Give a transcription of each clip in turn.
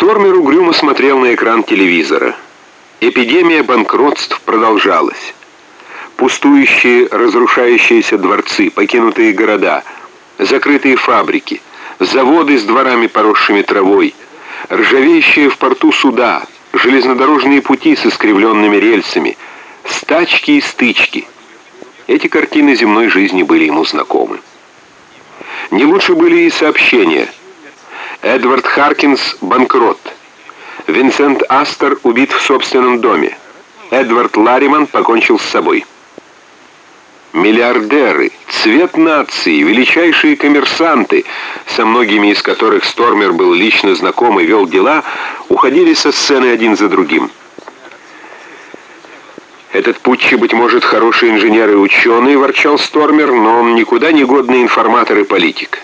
Стормер угрюмо смотрел на экран телевизора. Эпидемия банкротств продолжалась. Пустующие, разрушающиеся дворцы, покинутые города, закрытые фабрики, заводы с дворами, поросшими травой, ржавеющие в порту суда, железнодорожные пути с искривленными рельсами, стачки и стычки. Эти картины земной жизни были ему знакомы. Не лучше были и сообщения. Эдвард Харкинс банкрот. Винсент Астер убит в собственном доме. Эдвард Лариман покончил с собой. Миллиардеры, цвет нации, величайшие коммерсанты, со многими из которых Стормер был лично знаком и вел дела, уходили со сцены один за другим. «Этот Путчи, быть может, хороший инженер и ученый», — ворчал Стормер, «но он никуда не годный информатор и политик».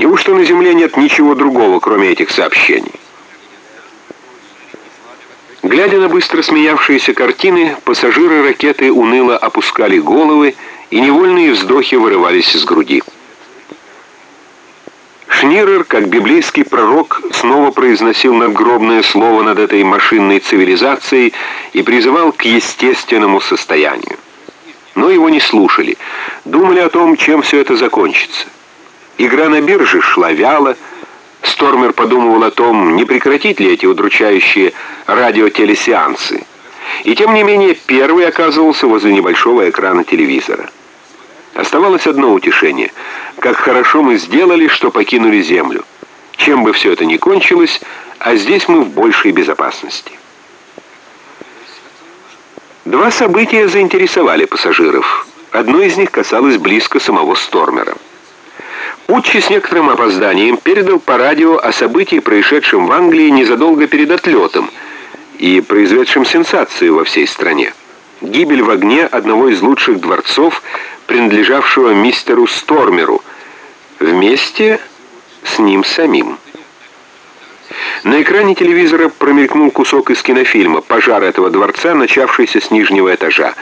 Неужто на Земле нет ничего другого, кроме этих сообщений? Глядя на быстро смеявшиеся картины, пассажиры ракеты уныло опускали головы, и невольные вздохи вырывались из груди. Шнирер, как библейский пророк, снова произносил надгробное слово над этой машинной цивилизацией и призывал к естественному состоянию. Но его не слушали, думали о том, чем все это закончится. Игра на бирже шла вяло, Стормер подумывал о том, не прекратить ли эти удручающие радиотелесеансы. И тем не менее, первый оказывался возле небольшого экрана телевизора. Оставалось одно утешение. Как хорошо мы сделали, что покинули Землю. Чем бы все это ни кончилось, а здесь мы в большей безопасности. Два события заинтересовали пассажиров. Одно из них касалось близко самого Стормера. Путчи с некоторым опозданием передал по радио о событии, происшедшем в Англии незадолго перед отлетом и произведшем сенсацию во всей стране. Гибель в огне одного из лучших дворцов, принадлежавшего мистеру Стормеру, вместе с ним самим. На экране телевизора промелькнул кусок из кинофильма «Пожар этого дворца, начавшийся с нижнего этажа».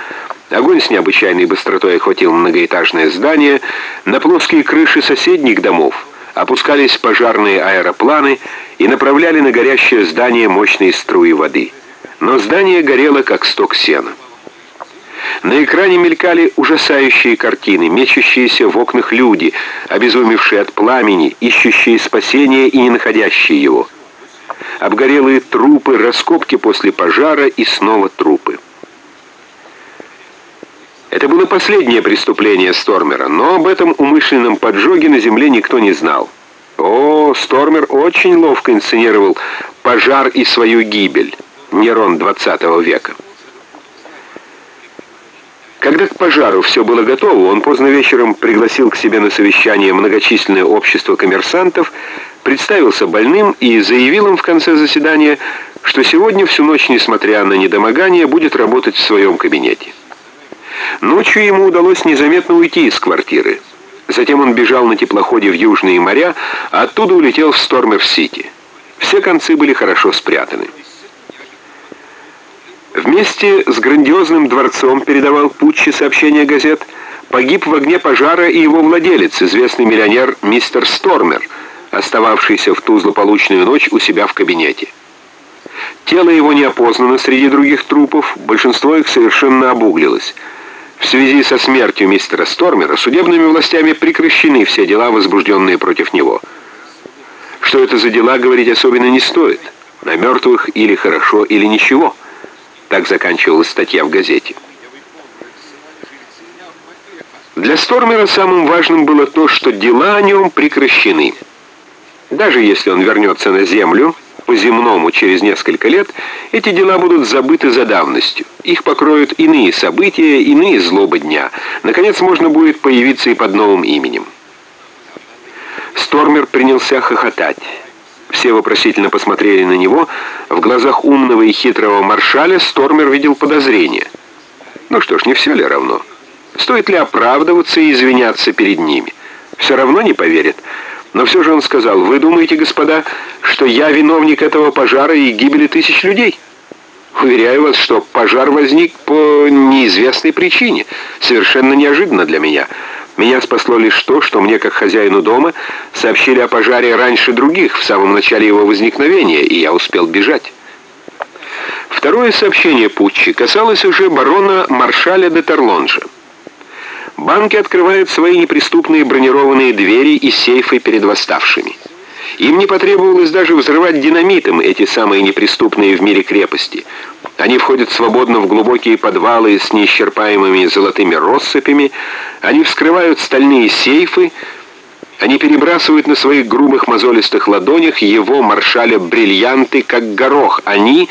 Огонь с необычайной быстротой охватил многоэтажное здание. На плоские крыши соседних домов опускались пожарные аэропланы и направляли на горящее здание мощные струи воды. Но здание горело, как сток сена. На экране мелькали ужасающие картины, мечущиеся в окнах люди, обезумевшие от пламени, ищущие спасения и не находящие его. Обгорелые трупы, раскопки после пожара и снова трупы. Это было последнее преступление Стормера, но об этом умышленном поджоге на земле никто не знал. О, Стормер очень ловко инсценировал пожар и свою гибель. Нерон 20 века. Когда к пожару все было готово, он поздно вечером пригласил к себе на совещание многочисленное общество коммерсантов, представился больным и заявил им в конце заседания, что сегодня всю ночь, несмотря на недомогание, будет работать в своем кабинете. Ночью ему удалось незаметно уйти из квартиры. Затем он бежал на теплоходе в Южные моря, а оттуда улетел в Стормер-Сити. Все концы были хорошо спрятаны. Вместе с грандиозным дворцом передавал Путчи сообщение газет, погиб в огне пожара и его владелец, известный миллионер мистер Стормер, остававшийся в ту злополучную ночь у себя в кабинете. Тело его не опознано среди других трупов, большинство их совершенно обуглилось – в связи со смертью мистера Стормера судебными властями прекращены все дела, возбужденные против него. Что это за дела, говорить особенно не стоит. На мертвых или хорошо, или ничего. Так заканчивалась статья в газете. Для Стормера самым важным было то, что дела о нем прекращены. Даже если он вернется на Землю, по-земному через несколько лет, эти дела будут забыты за давностью. Их покроют иные события, иные злобы дня. Наконец, можно будет появиться и под новым именем. Стормер принялся хохотать. Все вопросительно посмотрели на него. В глазах умного и хитрого маршаля Стормер видел подозрение. Ну что ж, не все ли равно? Стоит ли оправдываться и извиняться перед ними? Все равно не поверят. Но все же он сказал, «Вы думаете, господа, что я виновник этого пожара и гибели тысяч людей?» Уверяю вас, что пожар возник по неизвестной причине, совершенно неожиданно для меня. Меня спасло лишь то, что мне, как хозяину дома, сообщили о пожаре раньше других, в самом начале его возникновения, и я успел бежать. Второе сообщение Путчи касалось уже барона Маршаля де Терлонжа. Банки открывают свои неприступные бронированные двери и сейфы перед восставшими. Им не потребовалось даже взрывать динамитом эти самые неприступные в мире крепости. Они входят свободно в глубокие подвалы с неисчерпаемыми золотыми россыпями, они вскрывают стальные сейфы, они перебрасывают на своих грубых мозолистых ладонях его маршаля бриллианты, как горох. Они